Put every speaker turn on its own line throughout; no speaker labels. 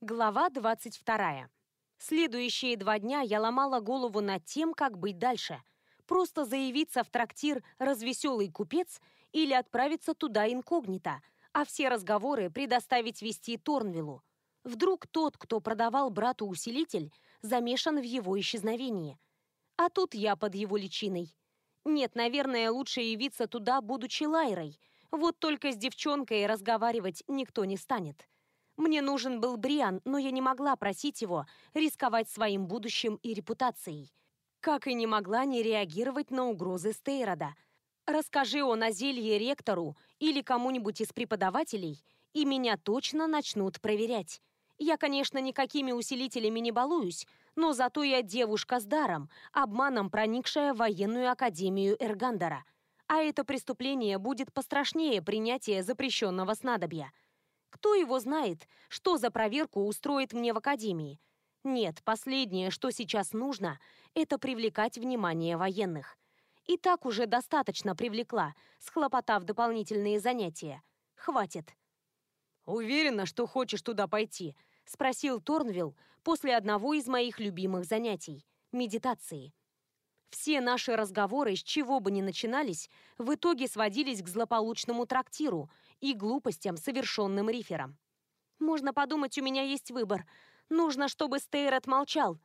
Глава 22. Следующие два дня я ломала голову над тем, как быть дальше. Просто заявиться в трактир «Развеселый купец» или отправиться туда инкогнито, а все разговоры предоставить вести Торнвиллу. Вдруг тот, кто продавал брату усилитель, замешан в его исчезновении. А тут я под его личиной. Нет, наверное, лучше явиться туда, будучи Лайрой. Вот только с девчонкой разговаривать никто не станет. Мне нужен был Бриан, но я не могла просить его рисковать своим будущим и репутацией. Как и не могла не реагировать на угрозы Стейрода. Расскажи он о зелье ректору или кому-нибудь из преподавателей, и меня точно начнут проверять. Я, конечно, никакими усилителями не балуюсь, но зато я девушка с даром, обманом проникшая в военную академию Эргандера. А это преступление будет пострашнее принятия запрещенного снадобья – кто его знает, что за проверку устроит мне в академии? Нет, последнее, что сейчас нужно, это привлекать внимание военных. И так уже достаточно привлекла, схлопотав дополнительные занятия. Хватит.
«Уверена, что хочешь туда пойти?»
— спросил Торнвилл после одного из моих любимых занятий — медитации. Все наши разговоры, с чего бы ни начинались, в итоге сводились к злополучному трактиру и глупостям, совершенным рифером. Можно подумать, у меня есть выбор. Нужно, чтобы Стейрот молчал.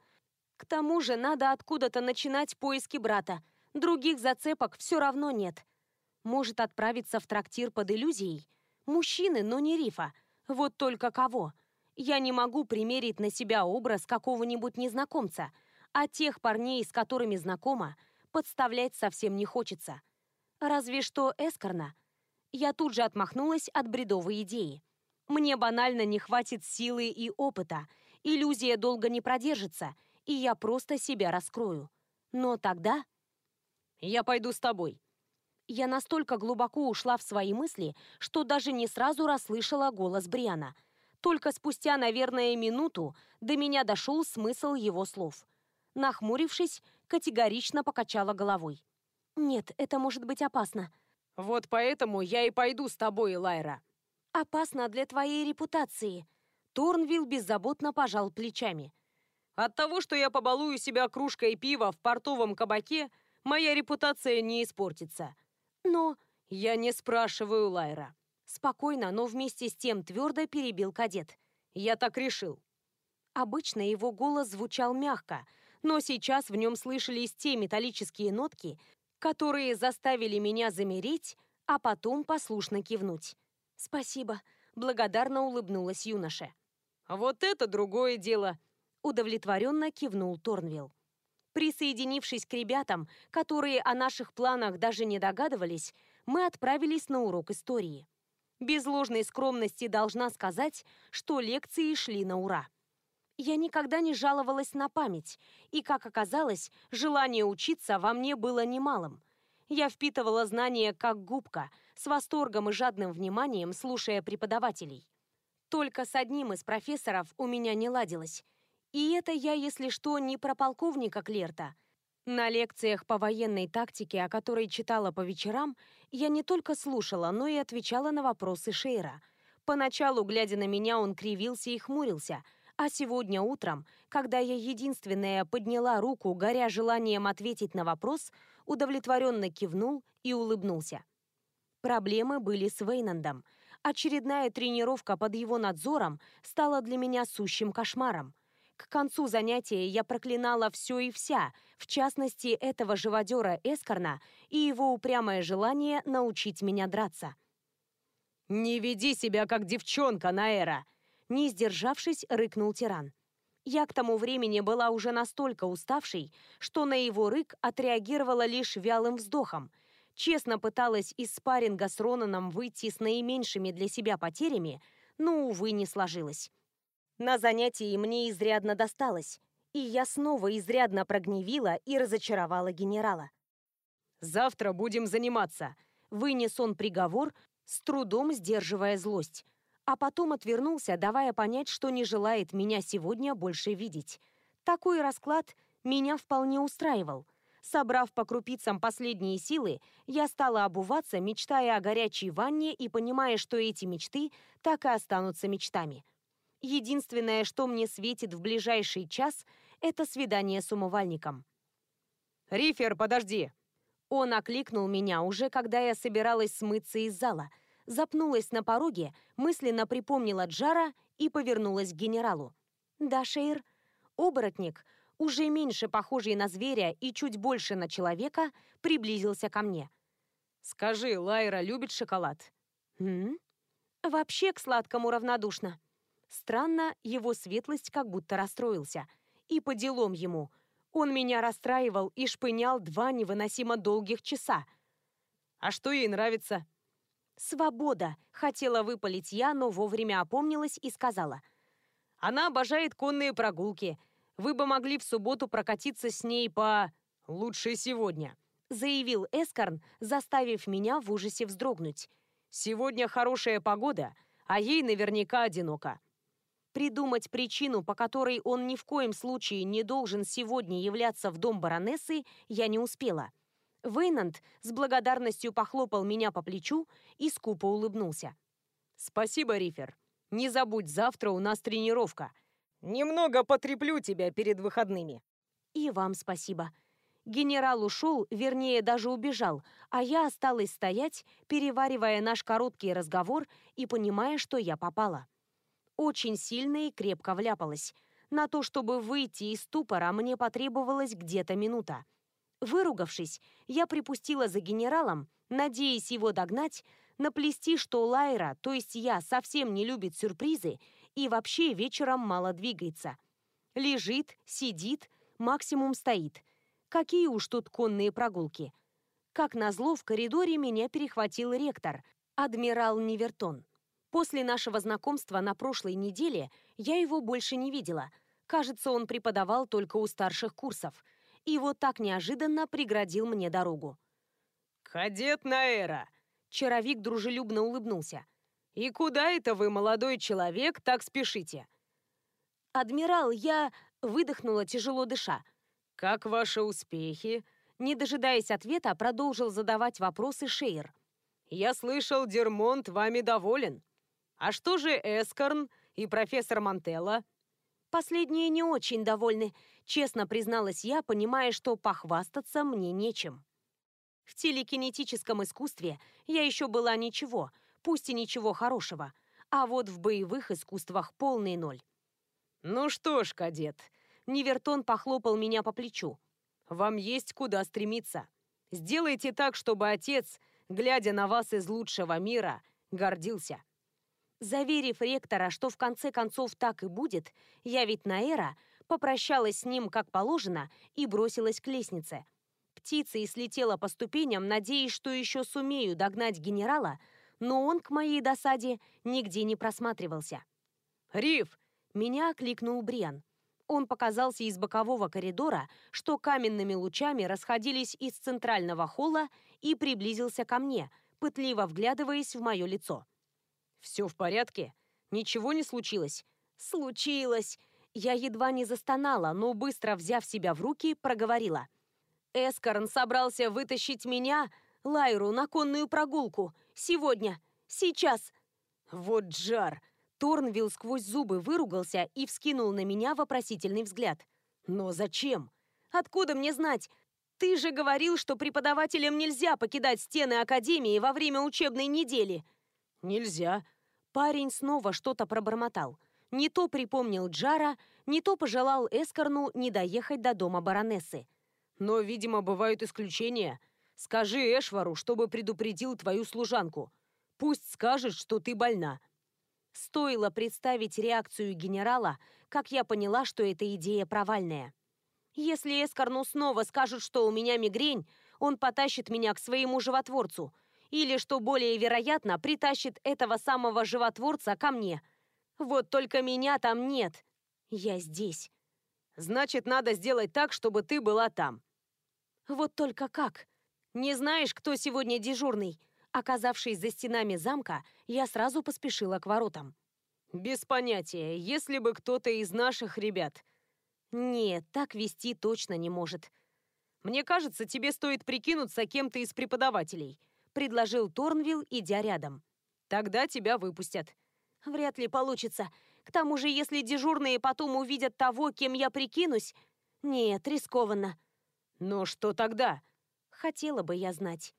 К тому же надо откуда-то начинать поиски брата. Других зацепок все равно нет. Может отправиться в трактир под иллюзией? Мужчины, но не рифа. Вот только кого? Я не могу примерить на себя образ какого-нибудь незнакомца – а тех парней, с которыми знакома, подставлять совсем не хочется. Разве что эскорна. Я тут же отмахнулась от бредовой идеи. Мне банально не хватит силы и опыта, иллюзия долго не продержится, и я просто себя раскрою. Но тогда...
Я пойду с тобой.
Я настолько глубоко ушла в свои мысли, что даже не сразу расслышала голос Бриана. Только спустя, наверное, минуту до меня дошел смысл его слов нахмурившись, категорично покачала головой. «Нет, это может быть опасно».
«Вот поэтому я и пойду с тобой, Лайра».
«Опасно для твоей репутации». Торнвилл беззаботно пожал плечами.
«От того, что я побалую себя кружкой пива в портовом кабаке, моя репутация не испортится».
«Но...»
«Я не спрашиваю, Лайра».
Спокойно, но вместе с тем твердо перебил кадет.
«Я так решил».
Обычно его голос звучал мягко, но сейчас в нем слышались те металлические нотки, которые заставили меня замереть, а потом послушно кивнуть. «Спасибо», — благодарно улыбнулась юноша.
«Вот это другое дело», —
удовлетворенно кивнул Торнвилл. Присоединившись к ребятам, которые о наших планах даже не догадывались, мы отправились на урок истории. Без ложной скромности должна сказать, что лекции шли на ура. Я никогда не жаловалась на память, и, как оказалось, желание учиться во мне было немалым. Я впитывала знания как губка, с восторгом и жадным вниманием слушая преподавателей. Только с одним из профессоров у меня не ладилось. И это я, если что, не про полковника Клерта. На лекциях по военной тактике, о которой читала по вечерам, я не только слушала, но и отвечала на вопросы Шейра. Поначалу, глядя на меня, он кривился и хмурился – а сегодня утром, когда я единственная подняла руку, горя желанием ответить на вопрос, удовлетворенно кивнул и улыбнулся. Проблемы были с Вейнандом. Очередная тренировка под его надзором стала для меня сущим кошмаром. К концу занятия я проклинала все и вся, в частности, этого живодера Эскорна и его упрямое желание научить меня драться.
«Не веди себя как девчонка, Наэра!»
Не сдержавшись, рыкнул тиран. Я к тому времени была уже настолько уставшей, что на его рык отреагировала лишь вялым вздохом. Честно пыталась из спарринга с Ронаном выйти с наименьшими для себя потерями, но, увы, не сложилось. На занятии мне изрядно досталось, и я снова изрядно прогневила и разочаровала генерала.
«Завтра будем заниматься», — вынес он приговор, с трудом сдерживая злость а потом отвернулся, давая понять, что не желает меня сегодня больше видеть. Такой расклад меня вполне устраивал. Собрав по крупицам последние силы, я стала обуваться, мечтая о горячей ванне и понимая, что эти мечты так и останутся мечтами.
Единственное, что мне светит в ближайший час, это свидание с умывальником.
«Рифер, подожди!»
Он окликнул меня уже, когда я собиралась смыться из зала, запнулась на пороге, мысленно припомнила Джара и повернулась к генералу. «Да, Шейр». Оборотник, уже меньше похожий на зверя и чуть больше на человека, приблизился ко мне.
«Скажи, Лайра любит шоколад?»
«М? Вообще к сладкому равнодушно». Странно, его светлость как будто расстроился. И по делам ему. Он меня расстраивал и шпынял два невыносимо долгих часа.
«А что ей нравится?»
«Свобода!» — хотела выпалить я, но вовремя опомнилась и сказала.
«Она обожает конные прогулки. Вы бы могли в субботу прокатиться с ней по... лучше сегодня», —
заявил Эскорн, заставив меня в ужасе вздрогнуть.
«Сегодня хорошая погода, а ей наверняка одиноко».
Придумать причину, по которой он ни в коем случае не должен сегодня являться в дом баронессы, я не успела. Вейнанд с благодарностью похлопал меня по плечу и скупо улыбнулся.
«Спасибо, Рифер. Не забудь, завтра у нас тренировка. Немного потреплю тебя перед выходными».
«И вам спасибо». Генерал ушел, вернее, даже убежал, а я осталась стоять, переваривая наш короткий разговор и понимая, что я попала. Очень сильно и крепко вляпалась. На то, чтобы выйти из ступора, мне потребовалась где-то минута. Выругавшись, я припустила за генералом, надеясь его догнать, наплести, что Лайра, то есть я, совсем не любит сюрпризы и вообще вечером мало двигается. Лежит, сидит, максимум стоит. Какие уж тут конные прогулки. Как назло, в коридоре меня перехватил ректор, адмирал Невертон. После нашего знакомства на прошлой неделе я его больше не видела. Кажется, он преподавал только у старших курсов. И вот так неожиданно преградил мне дорогу.
«Кадет Наэра!»
Чаровик дружелюбно улыбнулся.
«И куда это вы, молодой человек, так спешите?»
«Адмирал, я...» — выдохнула, тяжело дыша.
«Как ваши успехи?»
Не дожидаясь ответа, продолжил задавать вопросы Шейр.
«Я слышал, Дермонт вами доволен». А что же Эскорн и профессор Мантелло?
Последние не очень довольны, честно призналась я, понимая, что похвастаться мне нечем. В телекинетическом искусстве я еще была ничего, пусть и ничего хорошего, а вот в боевых искусствах полный ноль.
«Ну что ж, кадет», — Невертон похлопал меня по плечу, «вам есть куда стремиться. Сделайте так, чтобы отец, глядя на вас из лучшего мира, гордился».
Заверив ректора, что в конце концов так и будет, я ведь Наэра попрощалась с ним как положено и бросилась к лестнице. Птица и слетела по ступеням, надеясь, что еще сумею догнать генерала, но он, к моей досаде, нигде не просматривался.
«Риф!»
— меня окликнул Бриан. Он показался из бокового коридора, что каменными лучами расходились из центрального холла и приблизился ко мне, пытливо вглядываясь в мое лицо.
«Все в порядке? Ничего не случилось?»
«Случилось!» Я едва не застонала, но быстро взяв себя в руки, проговорила. «Эскорн собрался вытащить меня, Лайру, на конную прогулку. Сегодня. Сейчас!»
«Вот жар!»
Торнвилл сквозь зубы выругался и вскинул на меня вопросительный взгляд. «Но зачем? Откуда мне знать? Ты же говорил, что преподавателям нельзя покидать стены Академии во время учебной недели!»
«Нельзя.
Парень снова что-то пробормотал. Не то припомнил Джара, не то пожелал Эскорну не доехать до дома баронессы.
«Но, видимо, бывают исключения. Скажи Эшвару, чтобы предупредил твою служанку. Пусть скажет, что ты больна».
Стоило представить реакцию генерала, как я поняла, что эта идея провальная. Если Эскорну снова скажут, что у меня мигрень, он потащит меня к своему животворцу, или, что более вероятно, притащит этого самого животворца ко мне. Вот только меня там нет. Я здесь.
Значит, надо сделать так, чтобы ты была там.
Вот только как? Не знаешь, кто сегодня дежурный? Оказавшись за стенами замка, я сразу поспешила к воротам.
Без понятия, если бы кто-то из наших ребят.
Нет, так вести точно не может.
Мне кажется, тебе стоит прикинуться кем-то из преподавателей – предложил Торнвилл, идя рядом. «Тогда тебя выпустят».
«Вряд ли получится. К тому же, если дежурные потом увидят того, кем я прикинусь... Нет, рискованно.
Но что тогда?
Хотела бы я знать.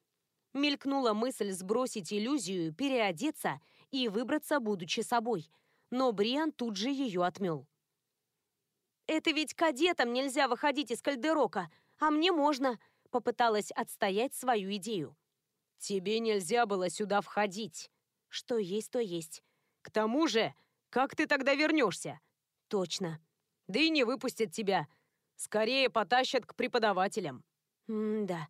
Мелькнула мысль сбросить иллюзию, переодеться и выбраться, будучи собой. Но Бриан тут же ее отмел. «Это ведь кадетам нельзя выходить из кальдерока, а мне можно», попыталась отстоять свою идею.
«Тебе нельзя было сюда входить».
«Что есть, то есть».
«К тому же, как ты тогда вернешься?»
«Точно».
«Да и не выпустят тебя. Скорее потащат к преподавателям».
«М-да».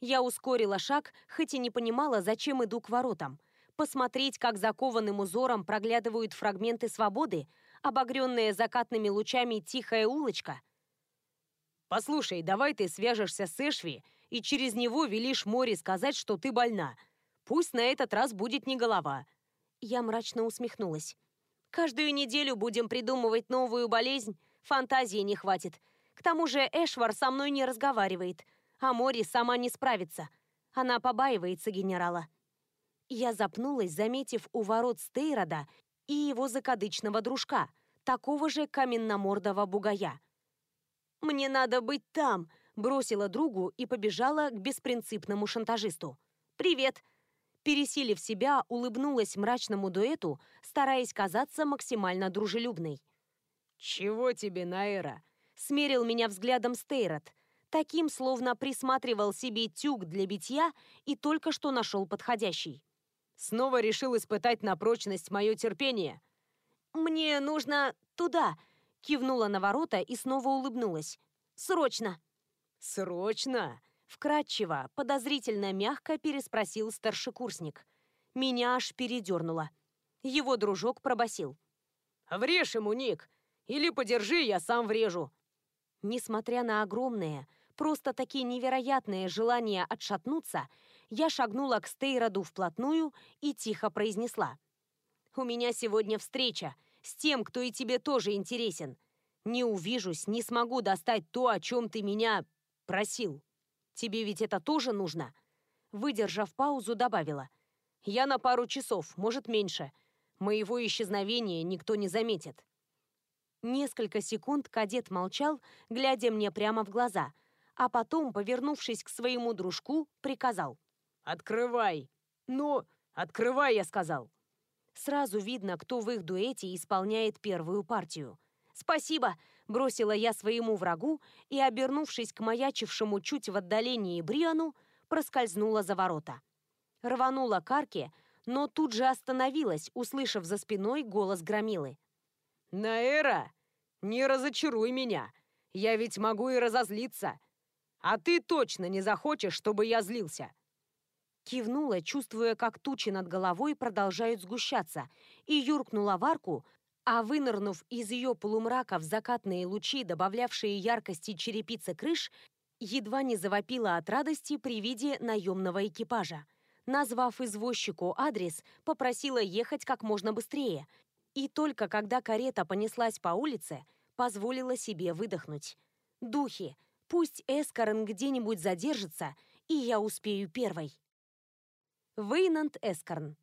Я ускорила шаг, хоть и не понимала, зачем иду к воротам. Посмотреть, как закованным узором проглядывают фрагменты свободы, обогренная закатными лучами тихая улочка.
«Послушай, давай ты свяжешься с Эшви и через него велишь Море сказать, что ты больна. Пусть на этот раз будет не голова».
Я мрачно усмехнулась. «Каждую неделю будем придумывать новую болезнь, фантазии не хватит. К тому же Эшвар со мной не разговаривает, а Мори сама не справится. Она побаивается генерала». Я запнулась, заметив у ворот Стейрода и его закадычного дружка, такого же каменномордого бугая. «Мне надо быть там!» – бросила другу и побежала к беспринципному шантажисту. «Привет!» Пересилив себя, улыбнулась мрачному дуэту, стараясь казаться максимально дружелюбной.
«Чего тебе, Наэра?»
– смерил меня взглядом Стейрот, таким, словно присматривал себе тюк для битья и только что нашел подходящий.
Снова решил испытать на прочность мое терпение.
«Мне нужно туда», — кивнула на ворота и снова улыбнулась. «Срочно».
«Срочно?»
— вкратчиво, подозрительно мягко переспросил старшекурсник. Меня аж передернуло. Его дружок пробасил.
«Врежь ему, Ник! Или подержи, я сам врежу!»
Несмотря на огромное, просто такие невероятные желания отшатнуться, я шагнула к Стейроду вплотную и тихо произнесла. «У меня сегодня встреча с тем, кто и тебе тоже интересен. Не увижусь, не смогу достать то, о чем ты меня просил. Тебе ведь это тоже нужно?» Выдержав паузу, добавила. «Я на пару часов, может, меньше. Моего исчезновения никто не заметит». Несколько секунд кадет молчал, глядя мне прямо в глаза, а потом, повернувшись к своему дружку, приказал.
«Открывай!» «Ну, открывай!» я сказал.
Сразу видно, кто в их дуэте исполняет первую партию. «Спасибо!» – бросила я своему врагу и, обернувшись к маячившему чуть в отдалении Бриану, проскользнула за ворота. Рванула к арке, но тут же остановилась, услышав за спиной голос Громилы.
«Наэра, не разочаруй меня! Я ведь могу и разозлиться! А ты точно не захочешь, чтобы я злился!»
Кивнула, чувствуя, как тучи над головой продолжают сгущаться, и юркнула в арку, а вынырнув из ее полумрака в закатные лучи, добавлявшие яркости черепицы крыш, едва не завопила от радости при виде наемного экипажа. Назвав извозчику адрес, попросила ехать как можно быстрее, и только когда карета понеслась по улице, позволила себе выдохнуть. «Духи, пусть Эскорен где-нибудь задержится, и я успею первой». Вейнанд Эскорн.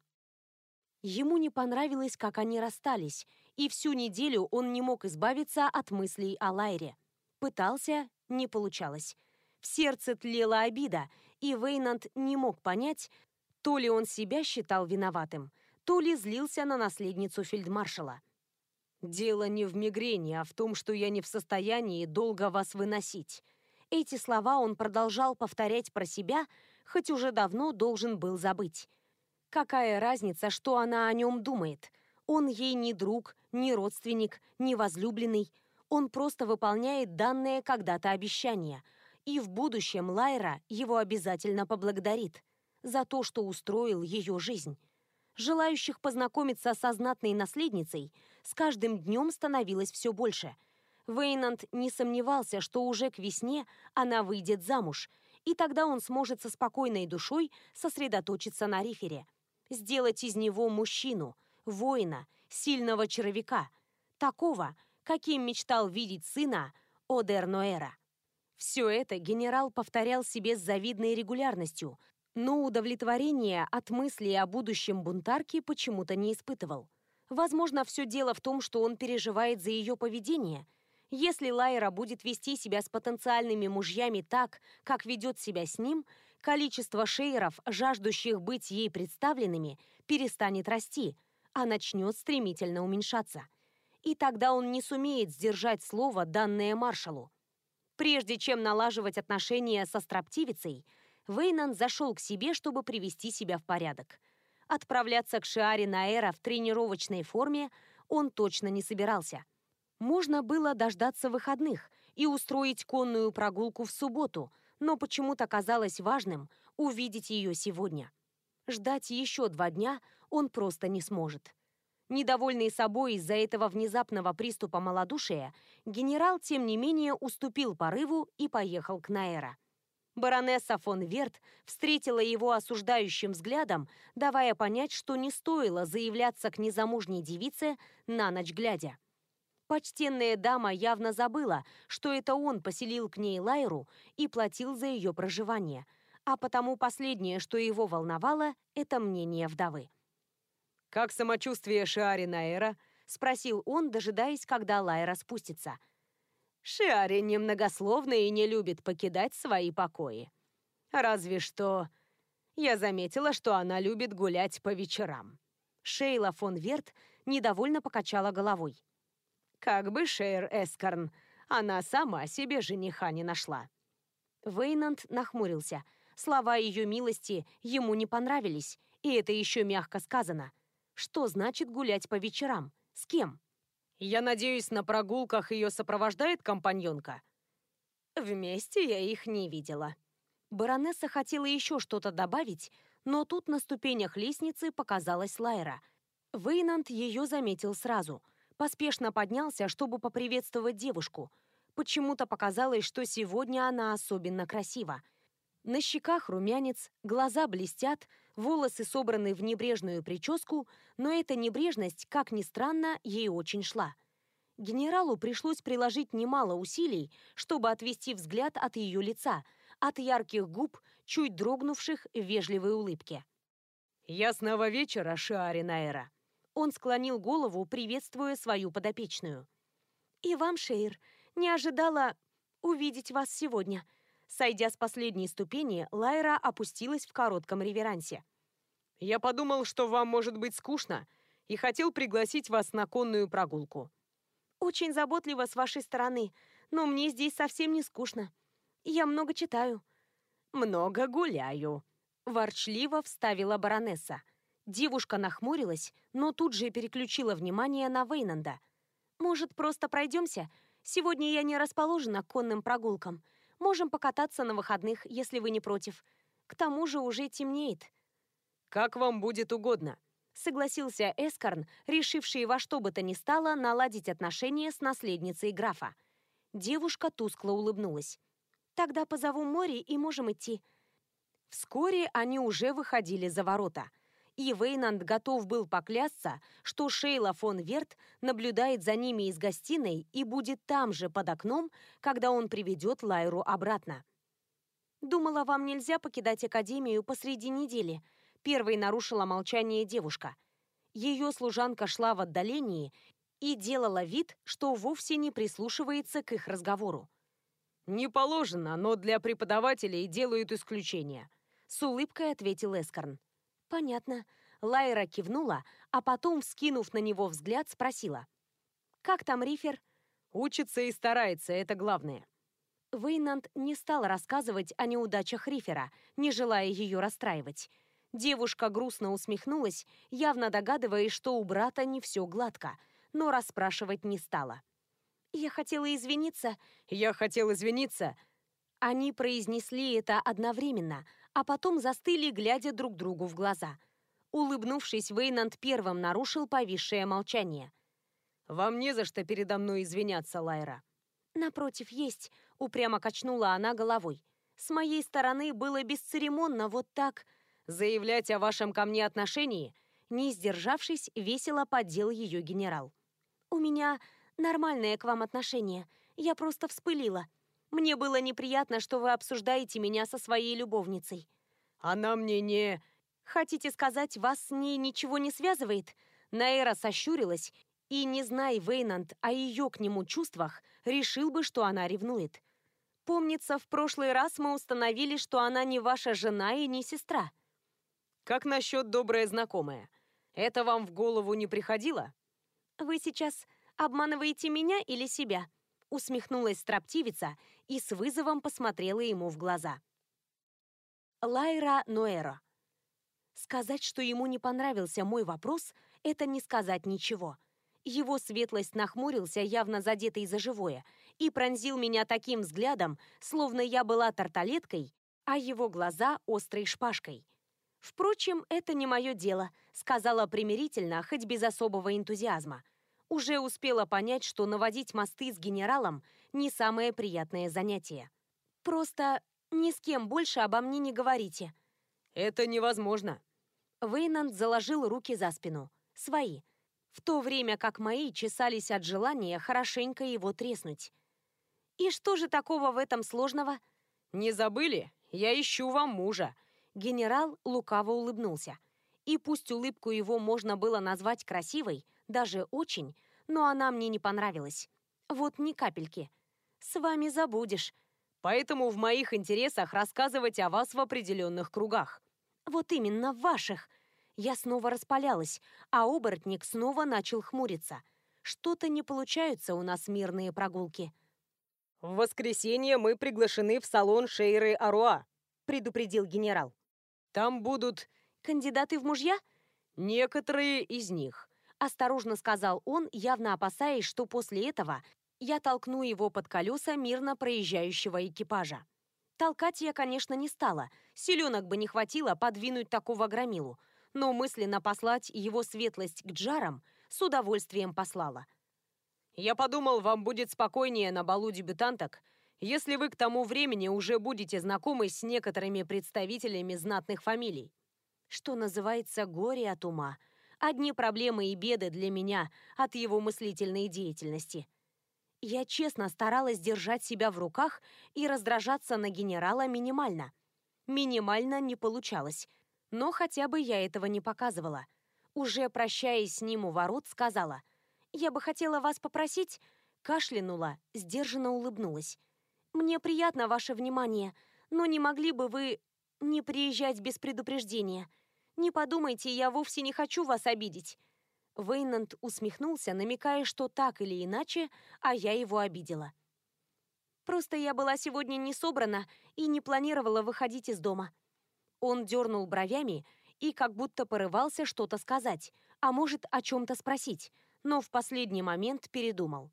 Ему не понравилось, как они расстались, и всю неделю он не мог избавиться от мыслей о Лайре. Пытался, не получалось. В сердце тлела обида, и Вейнанд не мог понять, то ли он себя считал виноватым, то ли злился на наследницу фельдмаршала.
«Дело не в мигрени, а в том, что я не в состоянии долго вас выносить».
Эти слова он продолжал повторять про себя, хоть уже давно должен был забыть. Какая разница, что она о нем думает? Он ей не друг, не родственник, не возлюбленный. Он просто выполняет данное когда-то обещание. И в будущем Лайра его обязательно поблагодарит за то, что устроил ее жизнь. Желающих познакомиться со знатной наследницей с каждым днем становилось все больше. Вейнанд не сомневался, что уже к весне она выйдет замуж – и тогда он сможет со спокойной душой сосредоточиться на рифере. Сделать из него мужчину, воина, сильного червяка, такого, каким мечтал видеть сына Одер Ноэра. Все это генерал повторял себе с завидной регулярностью, но удовлетворения от мысли о будущем бунтарки почему-то не испытывал. Возможно, все дело в том, что он переживает за ее поведение. Если Лайра будет вести себя с потенциальными мужьями так, как ведет себя с ним, количество шейеров, жаждущих быть ей представленными, перестанет расти, а начнет стремительно уменьшаться. И тогда он не сумеет сдержать слово, данное маршалу. Прежде чем налаживать отношения со строптивицей, Вейнан зашел к себе, чтобы привести себя в порядок. Отправляться к Шиаре Наэра в тренировочной форме он точно не собирался. Можно было дождаться выходных и устроить конную прогулку в субботу, но почему-то казалось важным увидеть ее сегодня. Ждать еще два дня он просто не сможет. Недовольный собой из-за этого внезапного приступа малодушия, генерал, тем не менее, уступил порыву и поехал к Наэра. Баронесса фон Верт встретила его осуждающим взглядом, давая понять, что не стоило заявляться к незамужней девице на ночь глядя. Почтенная дама явно забыла, что это он поселил к ней Лайру и платил за ее проживание, а потому последнее, что его волновало, это мнение вдовы.
«Как самочувствие Шиари Наэра?» — спросил он, дожидаясь, когда Лайра спустится — Шиари немногословна и не любит покидать свои покои. Разве что... Я заметила, что она любит гулять по вечерам. Шейла фон Верт недовольно покачала головой. Как бы Шейр Эскорн, она сама себе жениха не нашла.
Вейнанд нахмурился. Слова ее милости ему не понравились, и это еще мягко сказано. Что значит гулять по вечерам? С кем?
Я надеюсь, на прогулках ее сопровождает компаньонка?
Вместе я их не видела. Баронесса хотела еще что-то добавить, но тут на ступенях лестницы показалась Лайра. Вейнанд ее заметил сразу. Поспешно поднялся, чтобы поприветствовать девушку. Почему-то показалось, что сегодня она особенно красива. На щеках румянец, глаза блестят, волосы собраны в небрежную прическу, но эта небрежность, как ни странно, ей очень шла. Генералу пришлось приложить немало усилий, чтобы отвести взгляд от ее лица, от ярких губ, чуть дрогнувших в вежливой улыбке.
«Ясного вечера, Шиари Наэра!»
Он склонил голову, приветствуя свою подопечную. «И вам, Шейр, не ожидала увидеть вас сегодня», Сойдя с последней ступени, Лайра опустилась в коротком реверансе.
«Я подумал, что вам может быть скучно, и хотел пригласить вас на конную прогулку».
«Очень заботливо с вашей стороны, но мне здесь совсем не скучно. Я много читаю».
«Много гуляю», –
ворчливо вставила баронесса. Девушка нахмурилась, но тут же переключила внимание на Вейнанда. «Может, просто пройдемся? Сегодня я не расположена к конным прогулкам. Можем покататься на выходных, если вы не против. К тому же уже темнеет».
«Как вам будет угодно», —
согласился Эскорн, решивший во что бы то ни стало наладить отношения с наследницей графа. Девушка тускло улыбнулась. «Тогда позову море и можем идти». Вскоре они уже выходили за ворота — и Вейнанд готов был поклясться, что Шейла фон Верт наблюдает за ними из гостиной и будет там же под окном, когда он приведет Лайру обратно. «Думала, вам нельзя покидать Академию посреди недели», первой нарушила молчание девушка. Ее служанка шла в отдалении и делала вид, что вовсе не прислушивается к их разговору.
«Не положено, но для преподавателей делают исключение», — с улыбкой ответил Эскорн.
«Понятно». Лайра кивнула, а потом, вскинув на него взгляд, спросила. «Как там Рифер?»
«Учится и старается, это главное».
Вейнанд не стал рассказывать о неудачах Рифера, не желая ее расстраивать. Девушка грустно усмехнулась, явно догадываясь, что у брата не все гладко, но расспрашивать не стала. «Я хотела извиниться».
«Я хотел извиниться».
Они произнесли это одновременно – а потом застыли, глядя друг другу в глаза. Улыбнувшись, Вейнанд первым нарушил повисшее молчание.
«Вам не за что передо мной извиняться, Лайра».
«Напротив, есть», — упрямо качнула она головой. «С моей стороны было бесцеремонно вот так...»
«Заявлять о вашем ко мне отношении?»
Не сдержавшись, весело поддел ее генерал. «У меня нормальное к вам отношение. Я просто вспылила. Мне было неприятно, что вы обсуждаете меня со своей любовницей».
«Она мне не...»
«Хотите сказать, вас с ней ничего не связывает?» Наэра сощурилась, и, не зная Вейнанд о ее к нему чувствах, решил бы, что она ревнует. Помнится, в прошлый раз мы установили, что она не ваша жена и не сестра.
Как насчет добрая знакомая? Это вам в голову не приходило?
Вы сейчас обманываете меня или себя? Усмехнулась строптивица и с вызовом посмотрела ему в глаза. Лайра Ноэра. Сказать, что ему не понравился мой вопрос, это не сказать ничего. Его светлость нахмурился, явно задетый за живое, и пронзил меня таким взглядом, словно я была тарталеткой, а его глаза острой шпажкой. «Впрочем, это не мое дело», — сказала примирительно, хоть без особого энтузиазма. Уже успела понять, что наводить мосты с генералом — не самое приятное занятие. «Просто ни с кем больше обо мне не говорите».
«Это невозможно».
Вейнанд заложил руки за спину. Свои. В то время как мои чесались от желания хорошенько его треснуть. «И что же такого в этом сложного?»
«Не забыли? Я ищу вам мужа»,
Генерал лукаво улыбнулся. И пусть улыбку его можно было назвать красивой, даже очень, но она мне не понравилась. Вот ни капельки. С вами забудешь.
Поэтому в моих интересах рассказывать о вас в определенных кругах.
Вот именно в ваших. Я снова распалялась, а оборотник снова начал хмуриться. Что-то не получаются у нас мирные прогулки.
В воскресенье мы приглашены в салон Шейры Аруа, предупредил генерал. Там будут
кандидаты в мужья?
Некоторые из них,
осторожно сказал он, явно опасаясь, что после этого я толкну его под колеса мирно проезжающего экипажа. Толкать я, конечно, не стала. Селенок бы не хватило подвинуть такого громилу. Но мысленно послать его светлость к джарам с удовольствием послала.
«Я подумал, вам будет спокойнее на балу дебютанток, если вы к тому времени уже будете знакомы с некоторыми представителями знатных фамилий.
Что называется горе от ума. Одни проблемы и беды для меня от его мыслительной деятельности. Я честно старалась держать себя в руках и раздражаться на генерала минимально. Минимально не получалось, но хотя бы я этого не показывала. Уже прощаясь с ним у ворот, сказала, «Я бы хотела вас попросить...» Кашлянула, сдержанно улыбнулась. Мне приятно ваше внимание, но не могли бы вы не приезжать без предупреждения? Не подумайте, я вовсе не хочу вас обидеть». Вейнанд усмехнулся, намекая, что так или иначе, а я его обидела. «Просто я была сегодня не собрана и не планировала выходить из дома». Он дернул бровями и как будто порывался что-то сказать, а может, о чем-то спросить, но в последний момент передумал.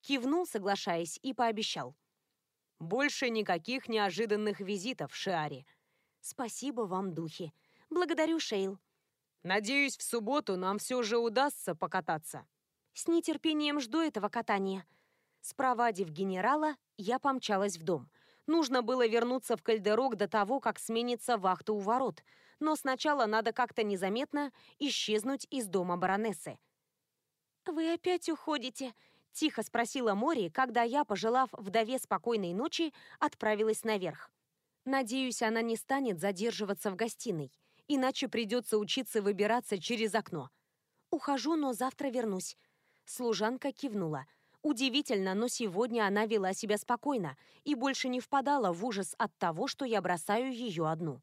Кивнул, соглашаясь, и пообещал –
больше никаких неожиданных визитов, Шиари.
Спасибо вам, духи. Благодарю, Шейл.
Надеюсь, в субботу нам все же удастся покататься.
С нетерпением жду этого катания. Спровадив генерала, я помчалась в дом. Нужно было вернуться в Кальдерок до того, как сменится вахта у ворот. Но сначала надо как-то незаметно исчезнуть из дома баронессы. «Вы опять уходите?» Тихо спросила Мори, когда я, пожелав вдове спокойной ночи, отправилась наверх. Надеюсь, она не станет задерживаться в гостиной, иначе придется учиться выбираться через окно. Ухожу, но завтра вернусь. Служанка кивнула. Удивительно, но сегодня она вела себя спокойно и больше не впадала в ужас от того, что я бросаю ее одну.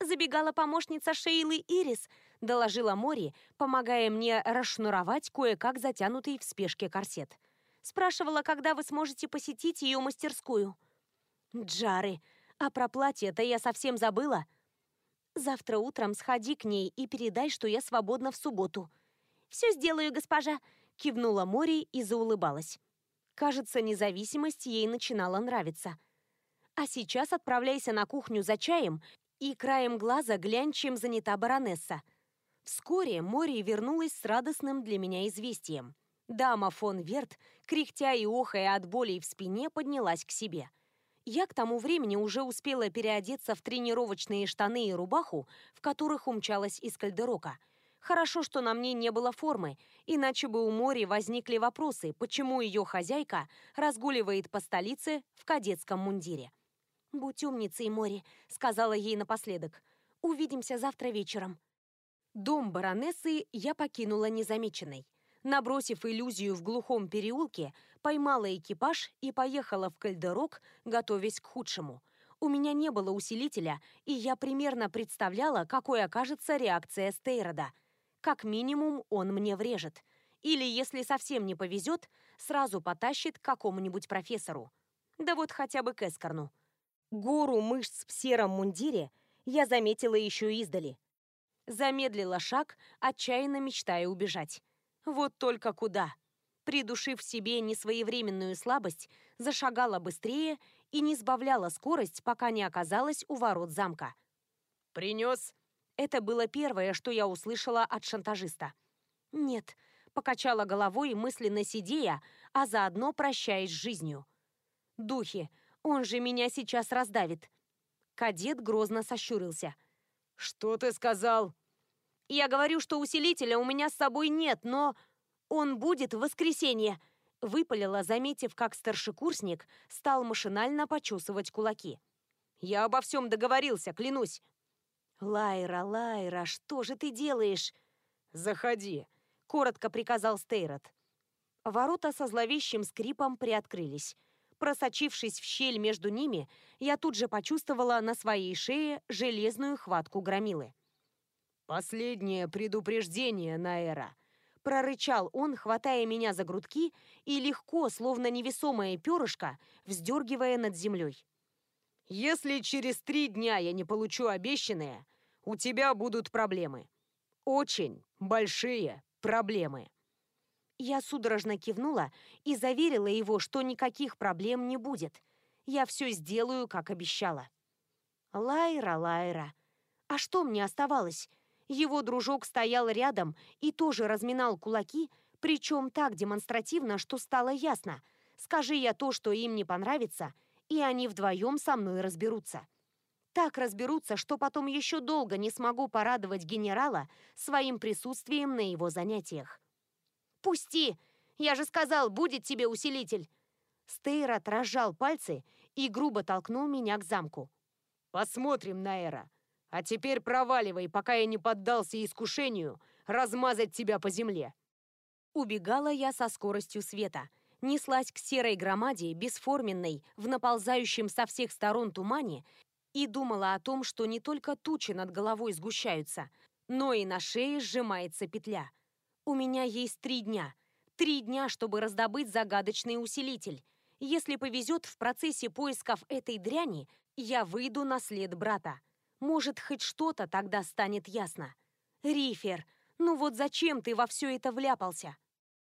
Забегала помощница Шейлы Ирис, доложила Мори, помогая мне расшнуровать кое-как затянутый в спешке корсет. Спрашивала, когда вы сможете посетить ее мастерскую. Джары, а про платье-то я совсем забыла. Завтра утром сходи к ней и передай, что я свободна в субботу. Все сделаю, госпожа, кивнула Мори и заулыбалась. Кажется, независимость ей начинала нравиться. А сейчас отправляйся на кухню за чаем и краем глаза глянь, чем занята баронесса. Вскоре Мори вернулась с радостным для меня известием. Дама фон Верт, кряхтя и охая от болей в спине, поднялась к себе. Я к тому времени уже успела переодеться в тренировочные штаны и рубаху, в которых умчалась из кальдерока. Хорошо, что на мне не было формы, иначе бы у Мори возникли вопросы, почему ее хозяйка разгуливает по столице в кадетском мундире. «Будь умницей, Мори», — сказала ей напоследок. «Увидимся завтра вечером». Дом баронессы я покинула незамеченной. Набросив иллюзию в глухом переулке, поймала экипаж и поехала в Кальдерок, готовясь к худшему. У меня не было усилителя, и я примерно представляла, какой окажется реакция Стейрода. Как минимум, он мне врежет. Или, если совсем не повезет, сразу потащит к какому-нибудь профессору. Да вот хотя бы к Эскорну. Гору мышц в сером мундире я заметила еще издали. Замедлила шаг, отчаянно мечтая убежать. Вот только куда? Придушив в себе несвоевременную слабость, зашагала быстрее и не сбавляла скорость, пока не оказалась у ворот замка.
«Принес?»
Это было первое, что я услышала от шантажиста. «Нет», — покачала головой, мысленно сидея, а заодно прощаясь с жизнью. «Духи, он же меня сейчас раздавит». Кадет грозно сощурился.
«Что ты сказал?»
«Я говорю, что усилителя у меня с собой нет, но он будет в воскресенье», выпалила, заметив, как старшекурсник стал машинально почесывать кулаки.
«Я обо всем договорился, клянусь».
«Лайра, Лайра, что же ты делаешь?»
«Заходи», —
коротко приказал Стейрот. Ворота со зловещим скрипом приоткрылись. Просочившись в щель между ними, я тут же почувствовала на своей шее железную хватку громилы.
«Последнее предупреждение, Наэра!»
Прорычал он, хватая меня за грудки и легко, словно невесомое перышко, вздергивая над землей.
«Если через три дня я не получу обещанное, у тебя будут проблемы. Очень большие проблемы!»
Я судорожно кивнула и заверила его, что никаких проблем не будет. Я все сделаю, как обещала. Лайра, Лайра. А что мне оставалось? Его дружок стоял рядом и тоже разминал кулаки, причем так демонстративно, что стало ясно. Скажи я то, что им не понравится, и они вдвоем со мной разберутся. Так разберутся, что потом еще долго не смогу порадовать генерала своим присутствием на его занятиях. «Пусти! Я же сказал, будет тебе усилитель!» Стейрот разжал пальцы и грубо толкнул меня к замку.
«Посмотрим, Наэра. А теперь проваливай, пока я не поддался искушению размазать тебя по земле».
Убегала я со скоростью света. Неслась к серой громаде, бесформенной, в наползающем со всех сторон тумане, и думала о том, что не только тучи над головой сгущаются, но и на шее сжимается петля – у меня есть три дня. Три дня, чтобы раздобыть загадочный усилитель. Если повезет в процессе поисков этой дряни, я выйду на след брата. Может, хоть что-то тогда станет ясно. Рифер, ну вот зачем ты во все это вляпался?